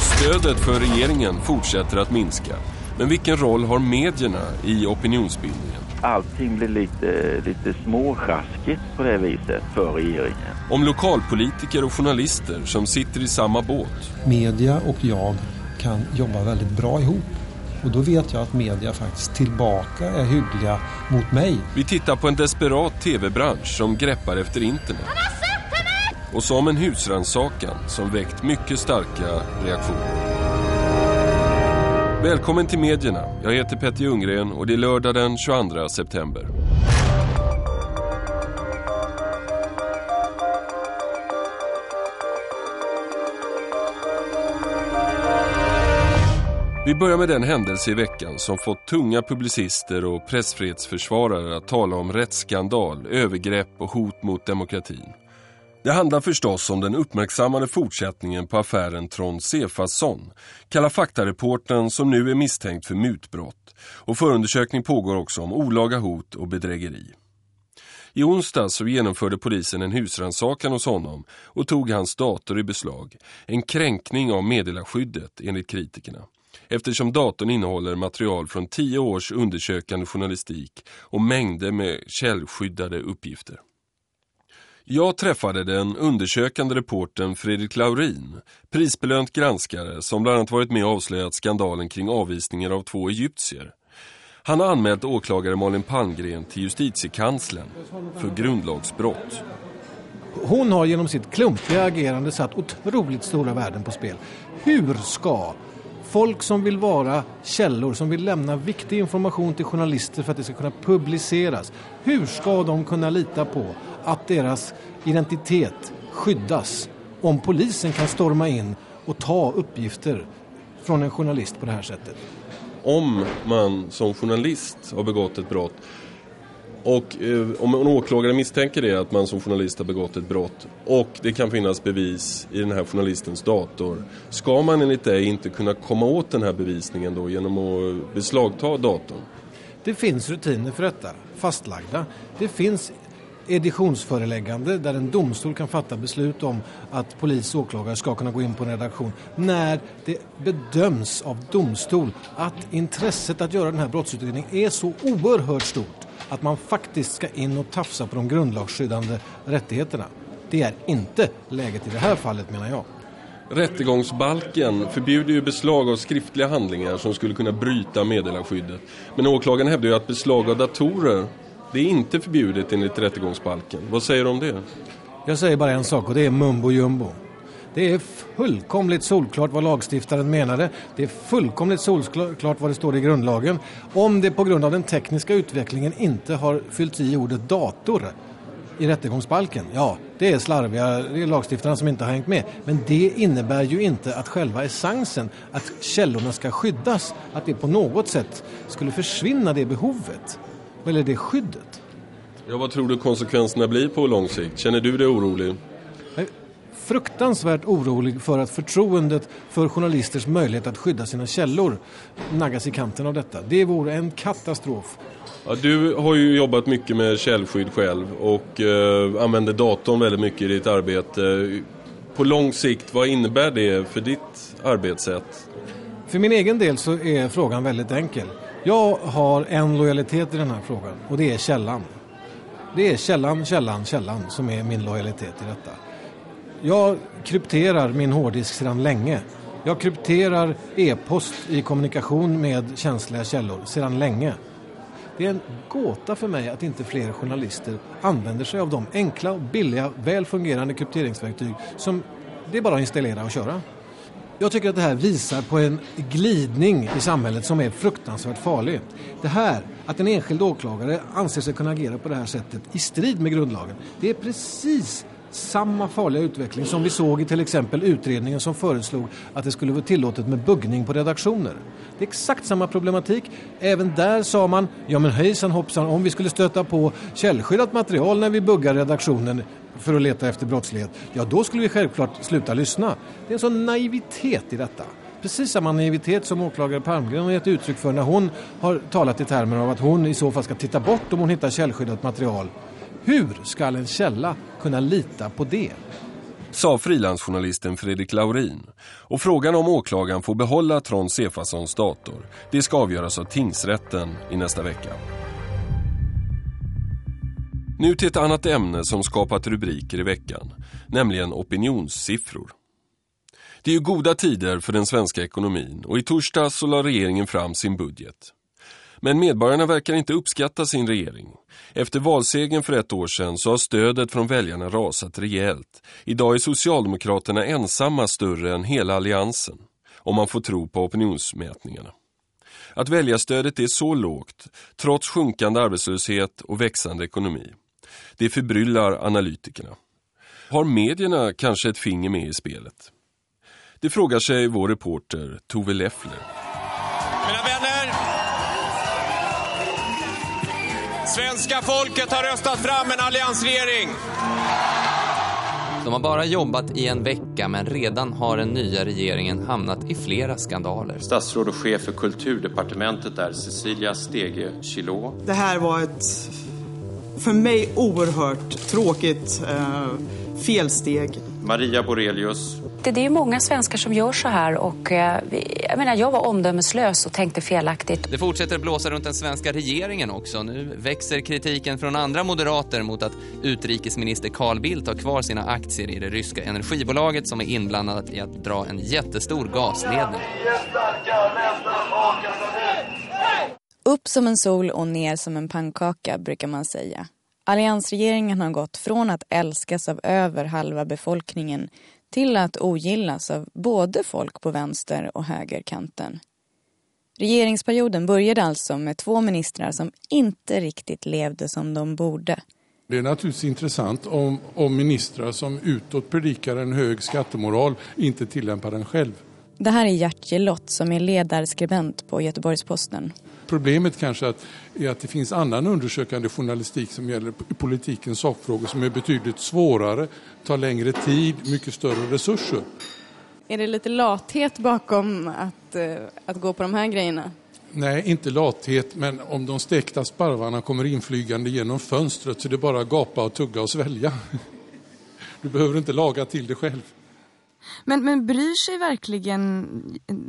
Stödet för regeringen fortsätter att minska. Men vilken roll har medierna i opinionsbildningen? Allting blir lite, lite småsjaskigt på det viset för regeringen. Om lokalpolitiker och journalister som sitter i samma båt. Media och jag kan jobba väldigt bra ihop. Och då vet jag att media faktiskt tillbaka är hyggliga mot mig. Vi tittar på en desperat tv-bransch som greppar efter internet. Och som en husransakan som väckt mycket starka reaktioner. Välkommen till medierna. Jag heter Petter Ljunggren och det är lördag den 22 september. Vi börjar med den händelse i veckan som fått tunga publicister och pressfrihetsförsvarare att tala om rättsskandal, övergrepp och hot mot demokratin. Det handlar förstås om den uppmärksammade fortsättningen på affären Trond Sefasson, Kalla faktareporten som nu är misstänkt för mutbrott. Och förundersökning pågår också om olaga hot och bedrägeri. I onsdag så genomförde polisen en husransakan hos honom och tog hans dator i beslag. En kränkning av meddelarskyddet enligt kritikerna. Eftersom datorn innehåller material från tio års undersökande journalistik och mängder med källskyddade uppgifter. Jag träffade den undersökande reporten Fredrik Laurin, prisbelönt granskare som bland annat varit med och avslöjat skandalen kring avvisningen av två egyptier. Han har anmält åklagare Malin Palmgren till justitiekanslern för grundlagsbrott. Hon har genom sitt klumpiga agerande satt otroligt stora värden på spel. Hur ska folk som vill vara källor, som vill lämna viktig information till journalister för att det ska kunna publiceras, hur ska de kunna lita på att deras identitet skyddas om polisen kan storma in och ta uppgifter från en journalist på det här sättet. Om man som journalist har begått ett brott och eh, om en åklagare misstänker det att man som journalist har begått ett brott och det kan finnas bevis i den här journalistens dator. Ska man enligt dig inte kunna komma åt den här bevisningen då genom att beslagta datorn? Det finns rutiner för detta, fastlagda. Det finns editionsföreläggande där en domstol kan fatta beslut om att polis och åklagare ska kunna gå in på en redaktion när det bedöms av domstol att intresset att göra den här brottsutredningen är så oerhört stort att man faktiskt ska in och tafsa på de grundlagsskyddande rättigheterna. Det är inte läget i det här fallet menar jag. Rättegångsbalken förbjuder ju beslag av skriftliga handlingar som skulle kunna bryta meddelarskyddet. Men åklagaren hävdar ju att beslag av datorer det är inte förbjudet enligt rättegångsbalken. Vad säger du om det? Jag säger bara en sak och det är mumbo jumbo. Det är fullkomligt solklart vad lagstiftaren menade. Det är fullkomligt solklart vad det står i grundlagen. Om det på grund av den tekniska utvecklingen inte har fyllt i ordet dator i rättegångsbalken, ja, det är slarviga det är lagstiftarna som inte har hängt med. Men det innebär ju inte att själva essensen, att källorna ska skyddas, att det på något sätt skulle försvinna det behovet, eller det skyddet. Ja, vad tror du konsekvenserna blir på lång sikt? Känner du dig orolig? fruktansvärt orolig för att förtroendet för journalisters möjlighet att skydda sina källor naggas i kanten av detta. Det vore en katastrof. Ja, du har ju jobbat mycket med källskydd själv och eh, använder datorn väldigt mycket i ditt arbete. På lång sikt, vad innebär det för ditt arbetssätt? För min egen del så är frågan väldigt enkel. Jag har en lojalitet i den här frågan och det är källan. Det är källan, källan, källan som är min lojalitet i detta. Jag krypterar min hårddisk sedan länge. Jag krypterar e-post i kommunikation med känsliga källor sedan länge. Det är en gåta för mig att inte fler journalister använder sig av de enkla, billiga, väl fungerande krypteringsverktyg som det är bara att installera och köra. Jag tycker att det här visar på en glidning i samhället som är fruktansvärt farlig. Det här, att en enskild åklagare anser sig kunna agera på det här sättet i strid med grundlagen, det är precis samma farliga utveckling som vi såg i till exempel utredningen som föreslog att det skulle vara tillåtet med buggning på redaktioner. Det är exakt samma problematik. Även där sa man, ja men hejsan hoppsan, om vi skulle stöta på källskyddat material när vi buggar redaktionen för att leta efter brottslighet, ja då skulle vi självklart sluta lyssna. Det är en sån naivitet i detta. Precis samma naivitet som åklagare Palmgren har gett uttryck för när hon har talat i termer av att hon i så fall ska titta bort om hon hittar källskyddat material hur ska en källa kunna lita på det? sa frilansjournalisten Fredrik Laurin. Och frågan om åklagaren får behålla Trond Cefassons dator, det ska avgöras av tingsrätten i nästa vecka. Nu till ett annat ämne som skapat rubriker i veckan, nämligen opinionssiffror. Det är ju goda tider för den svenska ekonomin och i torsdag så la regeringen fram sin budget. Men medborgarna verkar inte uppskatta sin regering. Efter valsegen för ett år sedan så har stödet från väljarna rasat rejält. Idag är Socialdemokraterna ensamma större än hela alliansen, om man får tro på opinionsmätningarna. Att väljarstödet är så lågt, trots sjunkande arbetslöshet och växande ekonomi. Det förbryllar analytikerna. Har medierna kanske ett finger med i spelet? Det frågar sig vår reporter Tove Leffler. Mina vänner! Svenska folket har röstat fram en alliansregering. De har bara jobbat i en vecka men redan har den nya regeringen hamnat i flera skandaler. Statsråd och chef för kulturdepartementet är Cecilia Stege Kilo. Det här var ett för mig oerhört tråkigt eh, felsteg. Maria Borelius. Det är ju många svenskar som gör så här och eh, jag menar jag var omdömeslös och tänkte felaktigt. Det fortsätter blåsa runt den svenska regeringen också. Nu växer kritiken från andra moderater mot att utrikesminister Carl Bildt har kvar sina aktier i det ryska energibolaget som är inblandat i att dra en jättestor gasledning. Upp som en sol och ner som en pannkaka brukar man säga. Alliansregeringen har gått från att älskas av över halva befolkningen till att ogillas av både folk på vänster och högerkanten. Regeringsperioden började alltså med två ministrar som inte riktigt levde som de borde. Det är naturligtvis intressant om, om ministrar som utåt predikar en hög skattemoral inte tillämpar den själv. Det här är Gert Gelott som är ledarskribent på Göteborgs-Posten. Problemet kanske att, är att det finns annan undersökande journalistik som gäller politikens sakfrågor som är betydligt svårare, tar längre tid, mycket större resurser. Är det lite lathet bakom att, eh, att gå på de här grejerna? Nej, inte lathet, men om de stekta sparvarna kommer inflygande genom fönstret så är det bara att gapa och tugga och svälja. Du behöver inte laga till det själv. Men, men bryr sig verkligen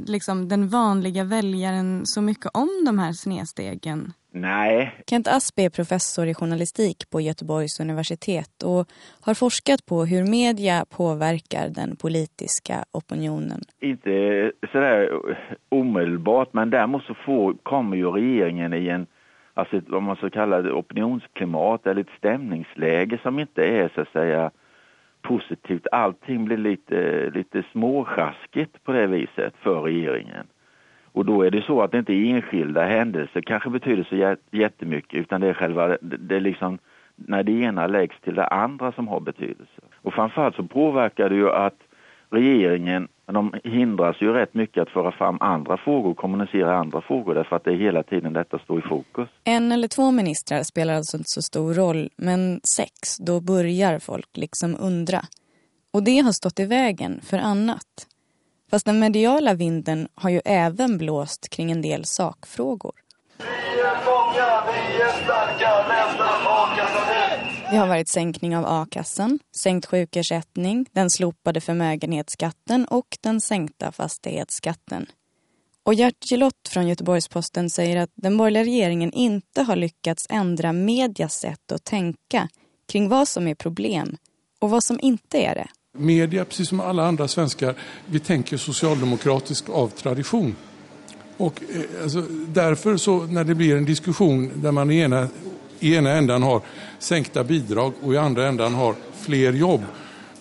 liksom, den vanliga väljaren så mycket om de här snedstegen? Nej. Kent Asp är professor i journalistik på Göteborgs universitet och har forskat på hur media påverkar den politiska opinionen. Inte sådär omedelbart, men däremot så får, kommer ju regeringen i en alltså vad man så kallar opinionsklimat eller ett stämningsläge som inte är så att säga positivt. Allting blir lite, lite småsjaskigt på det viset för regeringen. Och då är det så att det inte är enskilda händelser kanske betyder så jättemycket utan det är själva, det är liksom när det ena läggs till det andra som har betydelse. Och framförallt så påverkar det ju att regeringen, de hindras ju rätt mycket att föra fram andra frågor och kommunicera andra frågor därför att det är hela tiden detta står i fokus. En eller två ministrar spelar alltså inte så stor roll, men sex, då börjar folk liksom undra. Och det har stått i vägen för annat. Fast den mediala vinden har ju även blåst kring en del sakfrågor. Vi är många, vi är starka, det har varit sänkning av a-kassan, sänkt sjukersättning, den slopade förmögenhetsskatten och den sänkta fastighetsskatten. Och Gert Gilott från Göteborgs-Posten säger att den borgerliga regeringen inte har lyckats ändra medias sätt att tänka kring vad som är problem och vad som inte är det. Media, precis som alla andra svenskar, vi tänker socialdemokratiskt av tradition. Och eh, alltså, därför så när det blir en diskussion där man i ena i ena ändan har sänkta bidrag och i andra ändan har fler jobb,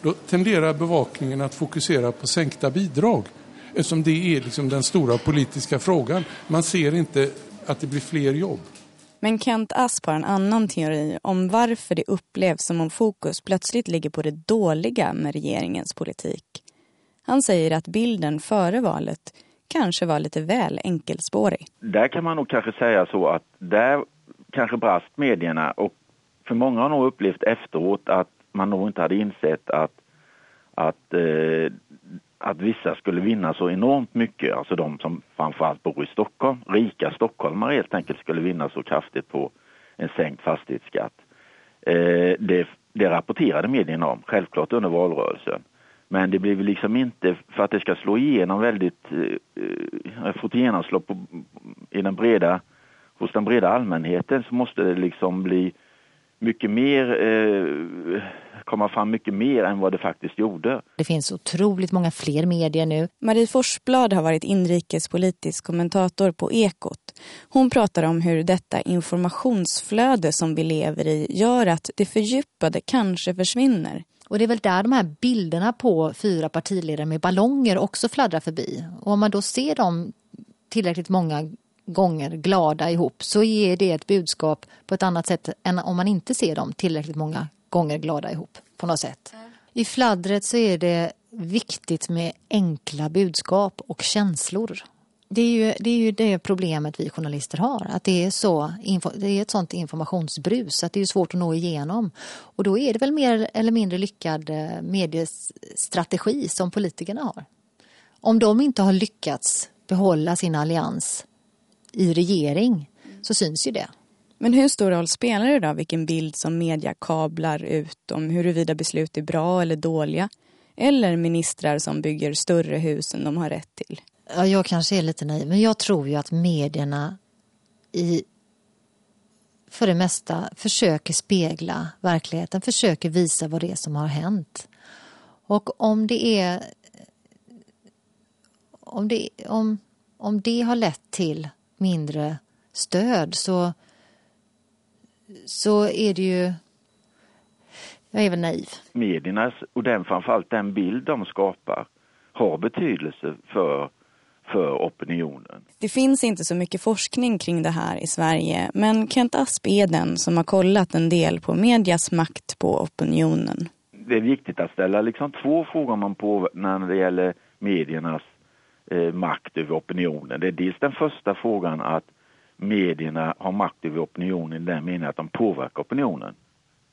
då tenderar bevakningen att fokusera på sänkta bidrag. Eftersom det är liksom den stora politiska frågan. Man ser inte att det blir fler jobb. Men Kent Asp har en annan teori om varför det upplevs som om fokus plötsligt ligger på det dåliga med regeringens politik. Han säger att bilden före valet kanske var lite väl enkelspårig. Där kan man nog kanske säga så att där kanske brast medierna och för många har nog upplevt efteråt att man nog inte hade insett att, att, eh, att vissa skulle vinna så enormt mycket, alltså de som framförallt bor i Stockholm, rika stockholmare helt enkelt skulle vinna så kraftigt på en sänkt fastighetsskatt. Eh, det, det rapporterade medierna om, självklart under valrörelsen. Men det blev liksom inte, för att det ska slå igenom väldigt, eh, eh få ett genomslag på, i den breda, hos den breda allmänheten så måste det liksom bli mycket mer, eh, komma fram mycket mer än vad det faktiskt gjorde. Det finns otroligt många fler medier nu. Marie Forsblad har varit inrikespolitisk kommentator på Ekot. Hon pratar om hur detta informationsflöde som vi lever i gör att det fördjupade kanske försvinner. Och det är väl där de här bilderna på fyra partiledare med ballonger också fladdrar förbi. Och om man då ser dem tillräckligt många gånger glada ihop så ger det ett budskap på ett annat sätt än om man inte ser dem tillräckligt många gånger glada ihop på något sätt. I fladdret så är det viktigt med enkla budskap och känslor. Det är ju det, är ju det problemet vi journalister har, att det är, så, det är ett sånt informationsbrus att det är svårt att nå igenom. Och då är det väl mer eller mindre lyckad eh, mediestrategi som politikerna har. Om de inte har lyckats behålla sin allians i regering så syns ju det. Men hur stor roll spelar det då vilken bild som media kablar ut om huruvida beslut är bra eller dåliga? Eller ministrar som bygger större hus än de har rätt till? Ja, jag kanske är lite naiv, men jag tror ju att medierna i för det mesta försöker spegla verkligheten, försöker visa vad det är som har hänt. Och om det är om det, om, om det har lett till mindre stöd så, så är det ju... Jag är väl naiv. Mediernas, och den, framförallt den bild de skapar, har betydelse för, för opinionen. Det finns inte så mycket forskning kring det här i Sverige men Kent Asp är den som har kollat en del på medias makt på opinionen. Det är viktigt att ställa liksom två frågor man på när det gäller mediernas eh, makt över opinionen. Det är dels den första frågan att medierna har makt över opinionen i den meningen att de påverkar opinionen.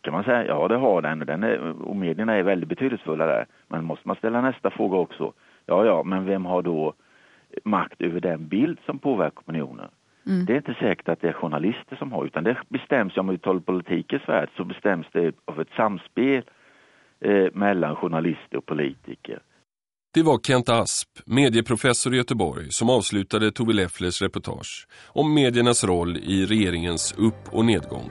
Kan man säga, ja det har den, den är, och medierna är väldigt betydelsefulla där. Men måste man ställa nästa fråga också. Ja, ja, men vem har då makt över den bild som påverkar opinionen? Mm. Det är inte säkert att det är journalister som har, utan det bestäms, om vi talar politikens värld, så bestäms det av ett samspel eh, mellan journalister och politiker. Det var Kent Asp, medieprofessor i Göteborg, som avslutade Tove Lefflers reportage om mediernas roll i regeringens upp- och nedgång.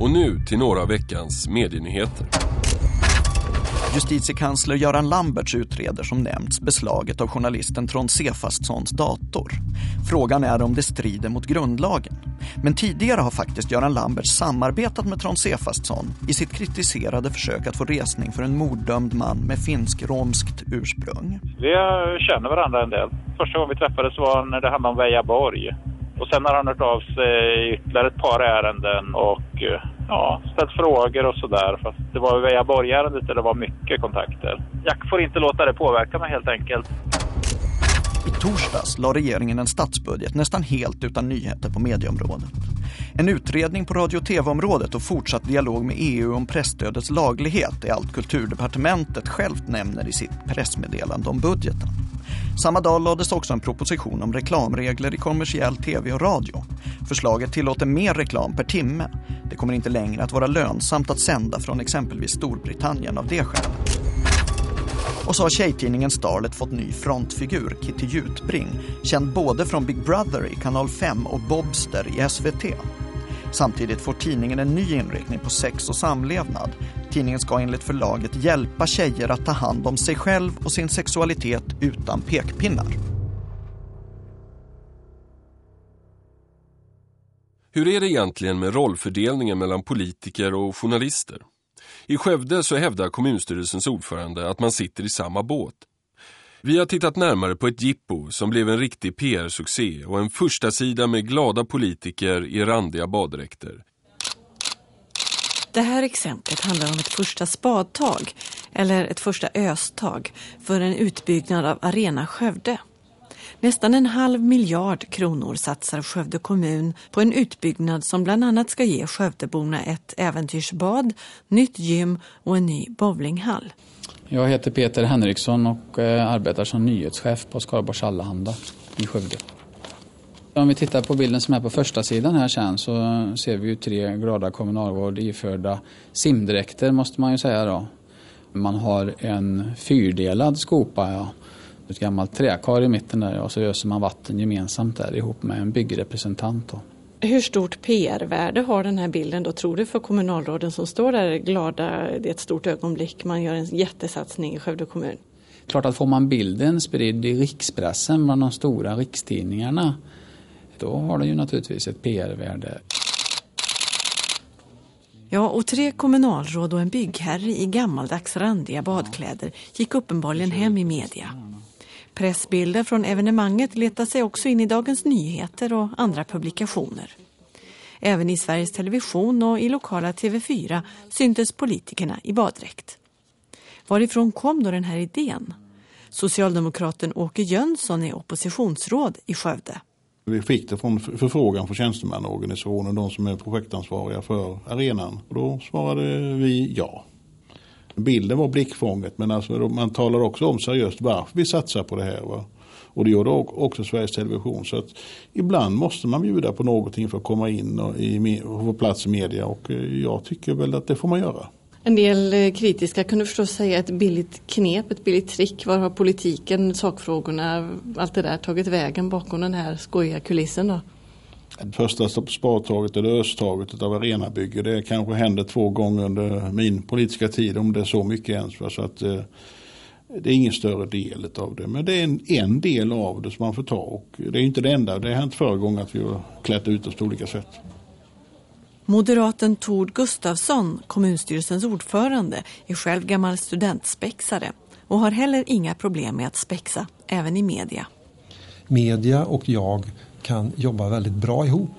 Och nu till några av veckans medienyheter. Justitiekansler Göran Lamberts utreder som nämnts beslaget av journalisten Trond Sefastssons dator. Frågan är om det strider mot grundlagen. Men tidigare har faktiskt Göran Lamberts samarbetat med Trond Sefastsson i sitt kritiserade försök att få resning för en morddömd man med finsk-romskt ursprung. Vi känner varandra en del. Första gången vi träffades var när det handlade om Vejaborg. Och sen har han hört av sig ytterligare ett par ärenden och eh, ja, ställt frågor och sådär. Fast det var Vejaborg-ärendet där det var mycket kontakter. Jag får inte låta det påverka mig helt enkelt. I torsdags la regeringen en statsbudget nästan helt utan nyheter på medieområdet. En utredning på radio- och tv-området och fortsatt dialog med EU om pressstödets laglighet är allt kulturdepartementet självt nämner i sitt pressmeddelande om budgeten. Samma dag lades också en proposition om reklamregler i kommersiell tv och radio. Förslaget tillåter mer reklam per timme. Det kommer inte längre att vara lönsamt att sända från exempelvis Storbritannien av det skälet. Och så har tjejtidningen Starlet fått ny frontfigur, Kitty Jutbring, känd både från Big Brother i kanal 5 och Bobster i SVT. Samtidigt får tidningen en ny inriktning på sex och samlevnad. Tidningen ska enligt förlaget hjälpa tjejer att ta hand om sig själv och sin sexualitet utan pekpinnar. Hur är det egentligen med rollfördelningen mellan politiker och journalister? I Skövde så hävdar kommunstyrelsens ordförande att man sitter i samma båt. Vi har tittat närmare på ett jippo som blev en riktig PR-succé och en första sida med glada politiker i randiga baddräkter. Det här exemplet handlar om ett första spadtag, eller ett första östag, för en utbyggnad av Arena Skövde. Nästan en halv miljard kronor satsar Skövde kommun på en utbyggnad som bland annat ska ge Skövdeborna ett äventyrsbad, nytt gym och en ny bowlinghall. Jag heter Peter Henriksson och eh, arbetar som nyhetschef på Skaraborgs Allehanda i Skövde. Om vi tittar på bilden som är på första sidan här sen så ser vi ju tre glada kommunalråd iförda simdräkter måste man ju säga då. Man har en fyrdelad skopa, ja. ett gammalt träkar i mitten där och så öser man vatten gemensamt där ihop med en byggrepresentant. Då. Hur stort PR-värde har den här bilden då tror du för kommunalråden som står där glada, det är ett stort ögonblick, man gör en jättesatsning i Skövde kommun? Klart att får man bilden spridd i rikspressen bland de stora rikstidningarna då har det ju naturligtvis ett PR-värde. Ja, och tre kommunalråd och en byggherre i gammaldags randiga badkläder gick uppenbarligen hem i media. Pressbilder från evenemanget letar sig också in i Dagens Nyheter och andra publikationer. Även i Sveriges Television och i lokala TV4 syntes politikerna i baddräkt. Varifrån kom då den här idén? Socialdemokraten Åke Jönsson är oppositionsråd i Skövde. Vi fick det från förfrågan från tjänstemannaorganisationen, de som är projektansvariga för arenan. Och då svarade vi ja. Bilden var blickfånget men alltså man talade också om seriöst varför vi satsar på det här. Va? Och det gjorde också Sveriges Television. Så att ibland måste man bjuda på någonting för att komma in och, i, och få plats i media och eh, jag tycker väl att det får man göra. En del eh, kritiska kunde förstås säga ett billigt knep, ett billigt trick. Var har politiken, sakfrågorna, allt det där tagit vägen bakom den här skojiga kulissen då? Det Första spadtaget eller östaget av arenabygge det kanske händer två gånger under min politiska tid om det är så mycket ens. Så att, eh, det är ingen större del av det men det är en, en del av det som man får ta och det är inte det enda. Det har hänt förra gången att vi har klätt ut oss på olika sätt. Moderaten Tord Gustafsson, kommunstyrelsens ordförande, är själv gammal studentspexare och har heller inga problem med att spexa, även i media. Media och jag kan jobba väldigt bra ihop.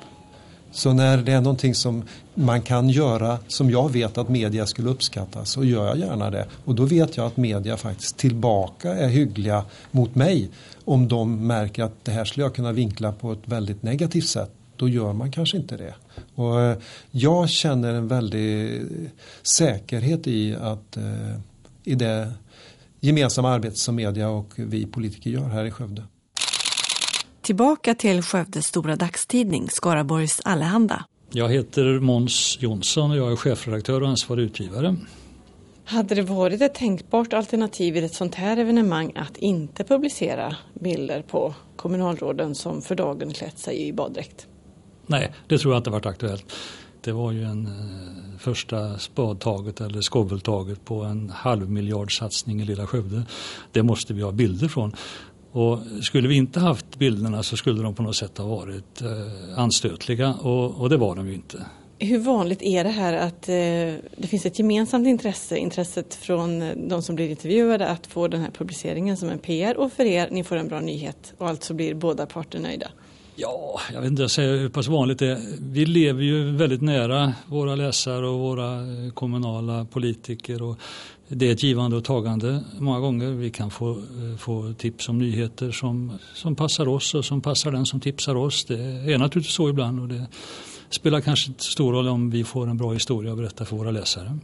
Så när det är någonting som man kan göra som jag vet att media skulle uppskatta så gör jag gärna det. Och då vet jag att media faktiskt tillbaka är hyggliga mot mig om de märker att det här skulle jag kunna vinkla på ett väldigt negativt sätt då gör man kanske inte det. Och eh, jag känner en väldig säkerhet i att eh, i det gemensamma arbetet som media och vi politiker gör här i Skövde. Tillbaka till Skövdes stora dagstidning Skaraborgs Allehanda. Jag heter Måns Jonsson och jag är chefredaktör och ansvarig utgivare. Hade det varit ett tänkbart alternativ vid ett sånt här evenemang att inte publicera bilder på kommunalråden som för dagen klätt sig i baddräkt? Nej, det tror jag inte varit aktuellt. Det var ju en eh, första spadtaget eller skoveltaget på en halv miljard satsning i lilla Skövde. Det måste vi ha bilder från. Och skulle vi inte haft bilderna så skulle de på något sätt ha varit eh, anstötliga och, och det var de ju inte. Hur vanligt är det här att eh, det finns ett gemensamt intresse, intresset från de som blir intervjuade att få den här publiceringen som en PR och för er, ni får en bra nyhet och alltså blir båda parter nöjda? Ja, jag vet inte säga hur pass vanligt det är. Vi lever ju väldigt nära våra läsare och våra eh, kommunala politiker och det är ett givande och tagande många gånger. Vi kan få, eh, få tips om nyheter som, som passar oss och som passar den som tipsar oss. Det är naturligtvis så ibland och det spelar kanske inte stor roll om vi får en bra historia att berätta för våra läsare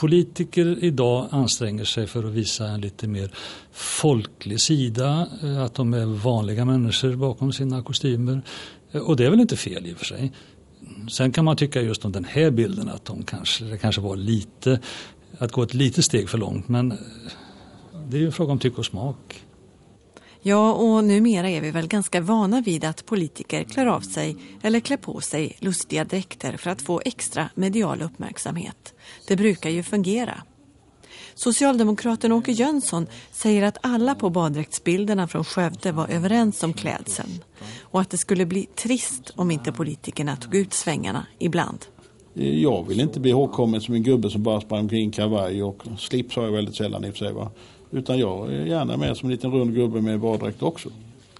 politiker idag anstränger sig för att visa en lite mer folklig sida, eh, att de är vanliga människor bakom sina kostymer. Eh, och det är väl inte fel i och för sig. Sen kan man tycka just om den här bilden att de kanske, det kanske var lite, att gå ett litet steg för långt men eh, det är ju en fråga om tycke och smak. Ja, och numera är vi väl ganska vana vid att politiker klär av sig eller klär på sig lustiga dräkter för att få extra medial uppmärksamhet. Det brukar ju fungera. Socialdemokraten Åke Jönsson säger att alla på baddräktsbilderna från Skövde var överens om klädseln och att det skulle bli trist om inte politikerna tog ut svängarna ibland. Jag vill inte bli ihågkommen som en gubbe som bara sprang omkring kavaj och slips har jag väldigt sällan i och för sig. Va? Utan jag är gärna med som en liten rund gubbe med baddräkt också.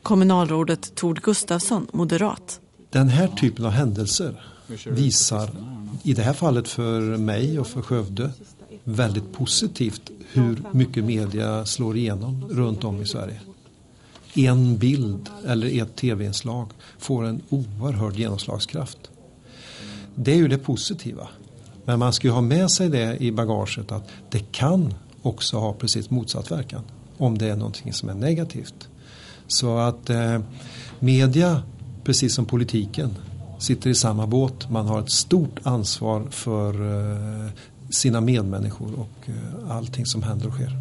Kommunalrådet Tord Gustafsson, moderat. Den här typen av händelser visar, i det här fallet för mig och för Skövde, väldigt positivt hur mycket media slår igenom runt om i Sverige. En bild eller ett tv-inslag får en oerhörd genomslagskraft. Det är ju det positiva. Men man ska ju ha med sig det i bagaget att det kan också har precis motsatt verkan om det är någonting som är negativt. Så att eh, media, precis som politiken, sitter i samma båt. Man har ett stort ansvar för eh, sina medmänniskor och eh, allting som händer och sker.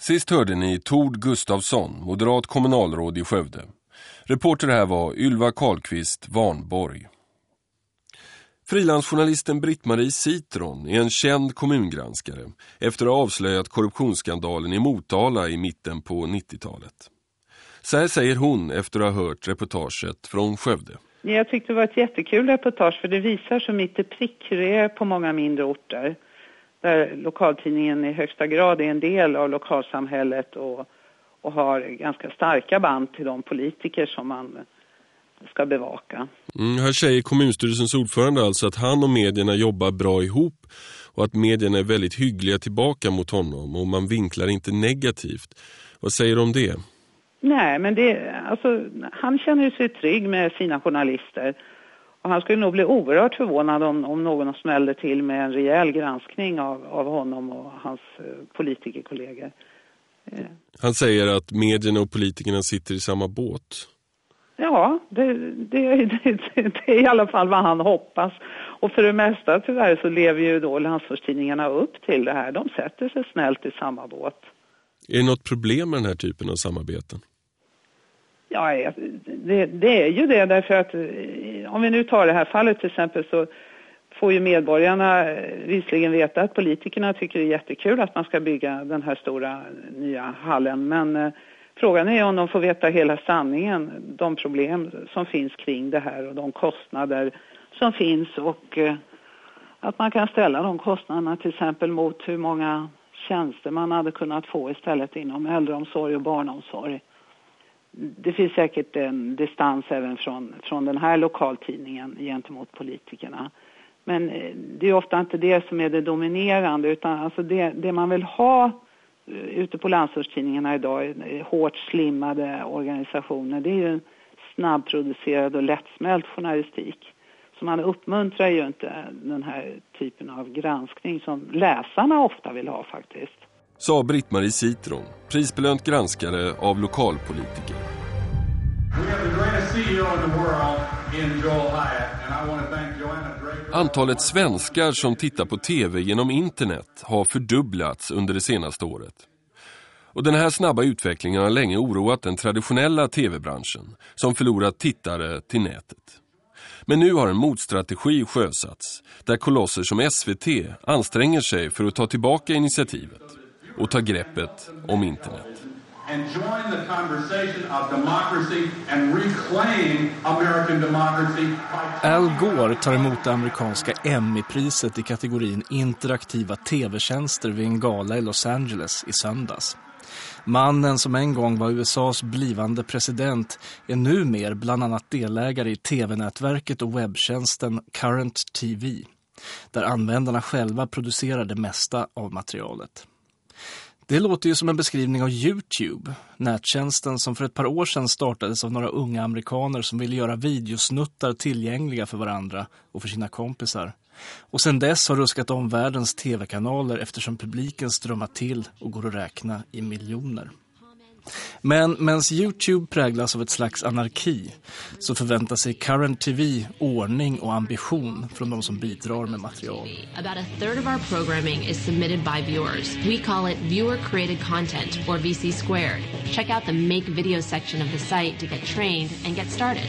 Sist hörde ni Tord Gustafsson, moderat kommunalråd i Skövde. Reporter här var Ylva Karlqvist Varnborg. Frilansjournalisten Britt-Marie Citron är en känd kommungranskare efter att ha avslöjat korruptionsskandalen i Motala i mitten på 90-talet. Så här säger hon efter att ha hört reportaget från Skövde. Jag tyckte det var ett jättekul reportage för det visar så mitt i prick hur det är på många mindre orter. Där lokaltidningen i högsta grad är en del av lokalsamhället och, och har ganska starka band till de politiker som man ska bevaka. Mm, här säger kommunstyrelsens ordförande alltså att han och medierna jobbar bra ihop och att medierna är väldigt hyggliga tillbaka mot honom och man vinklar inte negativt. Vad säger du om det? Nej, men det, alltså, han känner sig trygg med sina journalister. Och han skulle nog bli oerhört förvånad om, om någon smällde till med en rejäl granskning av, av honom och hans eh, politikerkollegor. Eh. Han säger att medierna och politikerna sitter i samma båt. Ja, det, det, det, det, är i alla fall vad han hoppas. Och för det mesta tyvärr så lever ju då landsortstidningarna upp till det här. De sätter sig snällt i samma båt. Är det något problem med den här typen av samarbeten? Ja, det, det, är ju det därför att eh, om vi nu tar det här fallet till exempel så får ju medborgarna eh, visserligen veta att politikerna tycker det är jättekul att man ska bygga den här stora nya hallen men eh, frågan är om de får veta hela sanningen, de problem som finns kring det här och de kostnader som finns och eh, att man kan ställa de kostnaderna till exempel mot hur många tjänster man hade kunnat få istället inom äldreomsorg och barnomsorg. Det finns säkert en distans även från, från den här lokaltidningen gentemot politikerna. Men eh, det är ofta inte det som är det dominerande utan alltså det, det man vill ha ute på landsortstidningarna idag är hårt slimmade organisationer. Det är ju snabbproducerad och lättsmält journalistik. Så man uppmuntrar ju inte den här typen av granskning som läsarna ofta vill ha faktiskt. Sa Britt-Marie Citron, prisbelönt granskare av lokalpolitiker. Antalet svenskar som tittar på tv genom internet har fördubblats under det senaste året. Och den här snabba utvecklingen har länge oroat den traditionella tv-branschen som förlorat tittare till nätet. Men nu har en motstrategi sjösatts där kolosser som SVT anstränger sig för att ta tillbaka initiativet och ta greppet om internet. Al Gore tar emot det amerikanska Emmy-priset i kategorin interaktiva tv-tjänster vid en gala i Los Angeles i söndags. Mannen som en gång var USAs blivande president är numera bland annat delägare i tv-nätverket och webbtjänsten Current TV, där användarna själva producerar det mesta av materialet. Det låter ju som en beskrivning av Youtube, nättjänsten som för ett par år sedan startades av några unga amerikaner som ville göra videosnuttar tillgängliga för varandra och för sina kompisar. Och sedan dess har ruskat om världens tv-kanaler eftersom publiken strömmar till och går att räkna i miljoner. Men medan Youtube präglas av ett slags anarki så förväntar sig Current TV ordning och ambition från de som bidrar med material. About a third of our programming is submitted by viewers. We call it viewer created content or VC squared. Check out the make video section of the site to get trained and get started.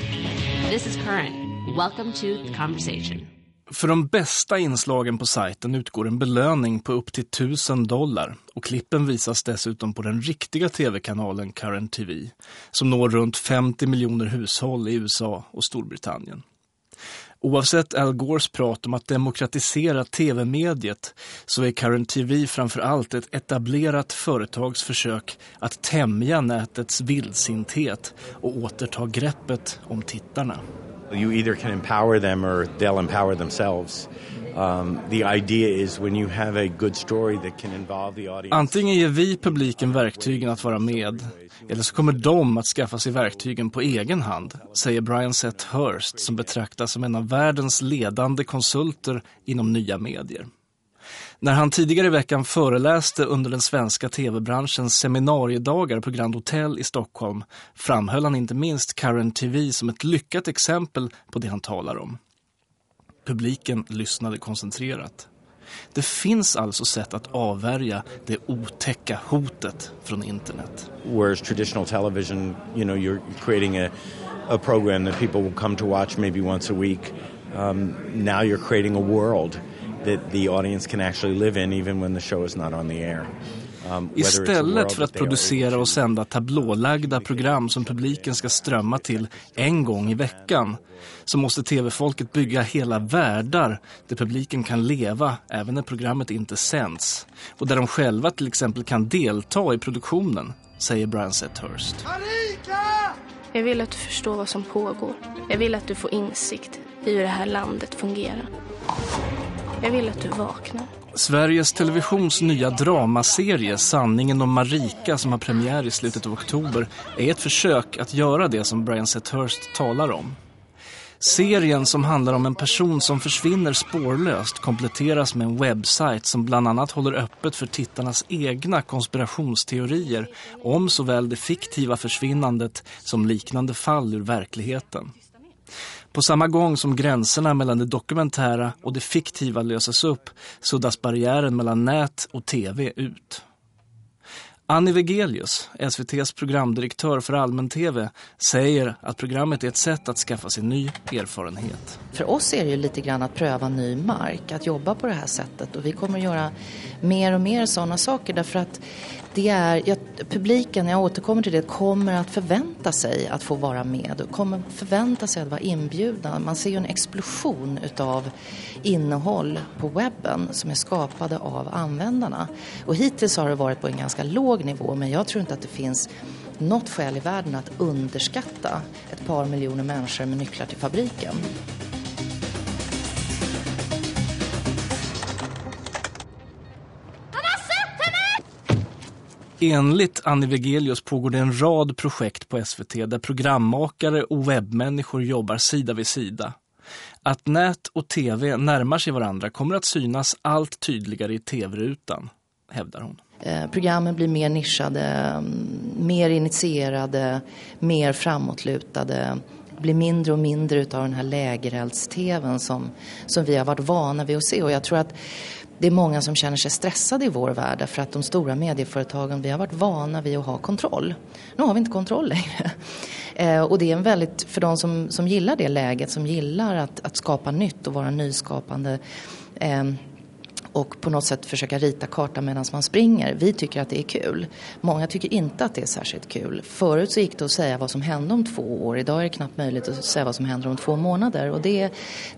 This is Current. Welcome to the conversation. För de bästa inslagen på sajten utgår en belöning på upp till 1000 dollar och klippen visas dessutom på den riktiga tv-kanalen Current TV som når runt 50 miljoner hushåll i USA och Storbritannien. Oavsett Al Gores prat om att demokratisera tv-mediet så är Current TV framför allt ett etablerat företags försök att tämja nätets vildsinthet och återta greppet om tittarna. You either can empower them or they'll empower themselves. Um, the idea is when you have a good story that can involve the audience. Antingen ger vi publiken verktygen att vara med eller så kommer de att skaffa sig verktygen på egen hand, säger Brian Seth Hurst som betraktas som en av världens ledande konsulter inom nya medier. När han tidigare i veckan föreläste under den svenska tv-branschens seminariedagar på Grand Hotel i Stockholm framhöll han inte minst Current TV som ett lyckat exempel på det han talar om. Publiken lyssnade koncentrerat. Det finns alltså sätt att avvärja det otäcka hotet från internet. Whereas traditional television, you know, you're creating a, a program that people will come to watch maybe once a week. Um, now you're creating a world that the audience can actually live in even when the show is not on the air. Um, Istället för att producera och sända tablålagda program som publiken ska strömma till en gång i veckan så måste tv-folket bygga hela världar där publiken kan leva även när programmet inte sänds och där de själva till exempel kan delta i produktionen, säger Brian Sethurst. Jag vill att du förstår vad som pågår. Jag vill att du får insikt i hur det här landet fungerar. Jag vill att du vaknar. Sveriges Televisions nya dramaserie Sanningen om Marika som har premiär i slutet av oktober är ett försök att göra det som Brian Sethurst talar om. Serien som handlar om en person som försvinner spårlöst kompletteras med en webbsajt som bland annat håller öppet för tittarnas egna konspirationsteorier om såväl det fiktiva försvinnandet som liknande fall ur verkligheten. På samma gång som gränserna mellan det dokumentära och det fiktiva löses upp suddas barriären mellan nät och tv ut. Annie Vegelius, SVTs programdirektör för allmän-tv, säger att programmet är ett sätt att skaffa sig ny erfarenhet. För oss är det ju lite grann att pröva ny mark, att jobba på det här sättet. Och vi kommer att göra mer och mer sådana saker därför att det är, ja, publiken, jag återkommer till det, kommer att förvänta sig att få vara med och kommer förvänta sig att vara inbjudna. Man ser ju en explosion utav innehåll på webben som är skapade av användarna. Och hittills har det varit på en ganska låg nivå men jag tror inte att det finns något skäl i världen att underskatta ett par miljoner människor med nycklar till fabriken. Enligt Annie Vegelius pågår det en rad projekt på SVT där programmakare och webbmänniskor jobbar sida vid sida. Att nät och tv närmar sig varandra kommer att synas allt tydligare i tv-rutan, hävdar hon. Eh, programmen blir mer nischade, mm, mer initierade, mer framåtlutade blir mindre och mindre av den här lägerelds-tvn som, som vi har varit vana vid att se. Och jag tror att det är många som känner sig stressade i vår värld för att de stora medieföretagen, vi har varit vana vid att ha kontroll. Nu har vi inte kontroll längre. Eh, och det är en väldigt, för de som, som gillar det läget, som gillar att, att skapa nytt och vara nyskapande eh, och på något sätt försöka rita kartan medan man springer. Vi tycker att det är kul. Många tycker inte att det är särskilt kul. Förut så gick det att säga vad som hände om två år. Idag är det knappt möjligt att säga vad som händer om två månader. Och det,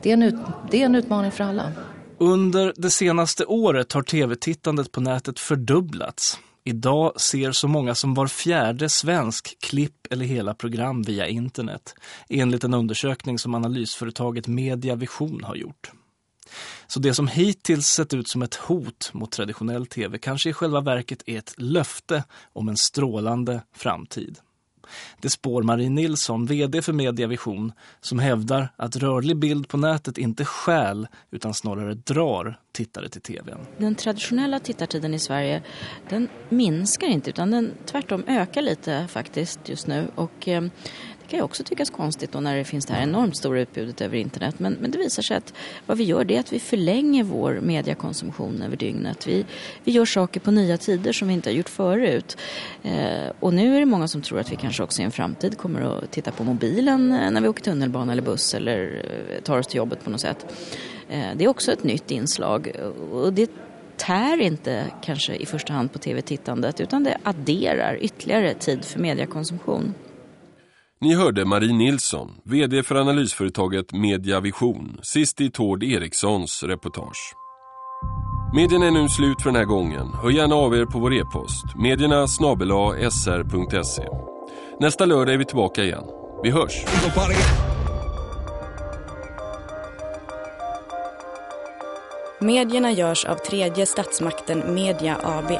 det, är, en ut, det är en utmaning för alla. Under det senaste året har tv-tittandet på nätet fördubblats. Idag ser så många som var fjärde svensk klipp eller hela program via internet, enligt en undersökning som analysföretaget Media Vision har gjort. Så det som hittills sett ut som ett hot mot traditionell tv kanske i själva verket är ett löfte om en strålande framtid. Det spår Marie Nilsson, vd för Mediavision, som hävdar att rörlig bild på nätet inte skäl utan snarare drar tittare till tvn. Den traditionella tittartiden i Sverige den minskar inte utan den tvärtom ökar lite faktiskt just nu. Och eh, kan ju också tyckas konstigt då när det finns det här enormt stora utbudet över internet. Men, men det visar sig att vad vi gör det är att vi förlänger vår mediekonsumtion över dygnet. Vi, vi gör saker på nya tider som vi inte har gjort förut. Eh, och nu är det många som tror att vi kanske också i en framtid kommer att titta på mobilen eh, när vi åker tunnelbana eller buss eller eh, tar oss till jobbet på något sätt. Eh, det är också ett nytt inslag och det tär inte kanske i första hand på tv-tittandet utan det adderar ytterligare tid för mediekonsumtion. Ni hörde Marie Nilsson, vd för analysföretaget Mediavision, sist i Tord Erikssons reportage. Medierna är nu slut för den här gången. Hör gärna av er på vår e-post, medierna sr.se. Nästa lördag är vi tillbaka igen. Vi hörs! Medierna görs av tredje statsmakten Media AB.